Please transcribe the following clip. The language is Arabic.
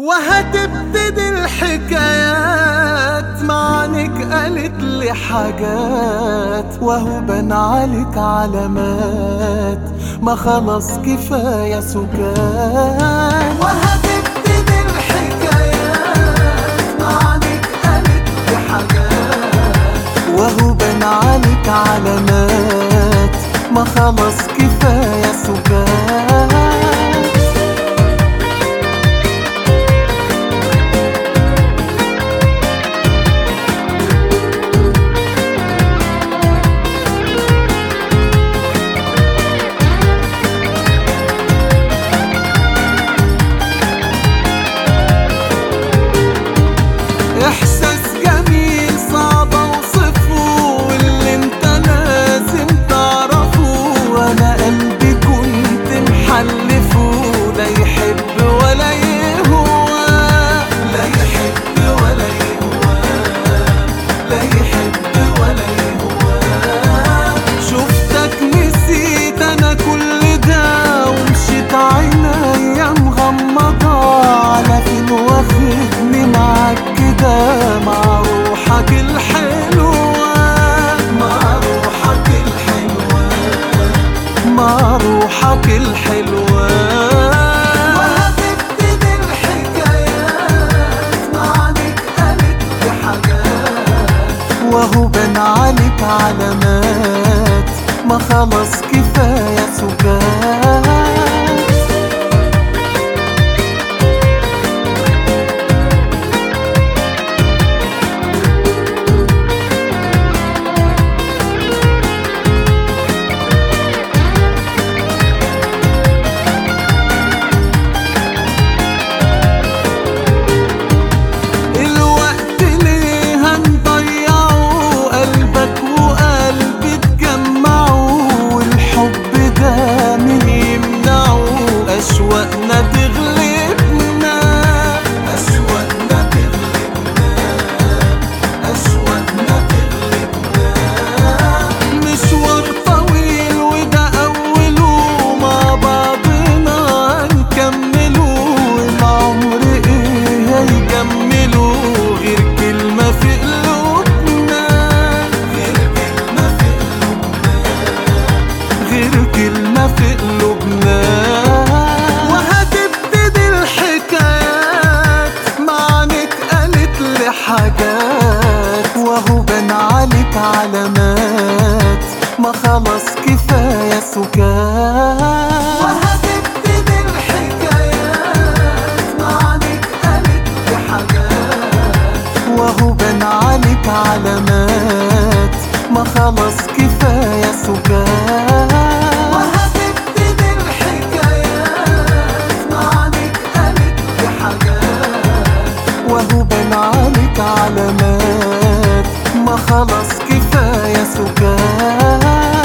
وهتبتدي الحكايات معنك قالت لي حاجات وهو بان عليك علامات. ما خلاص كفاية سكان عليك علامات. ما خلص كفاية سكان مع روحك الحلوة. وهو بان عليك علامات. ما خلاص كفايه سكات وهو بان عليك علامات. ما خلاص كفاية سكات. وهتبتدي الحكايات ما عليك قالت لي حاجات وهو بان عليك علامات. ما خلاص كفاية سكات.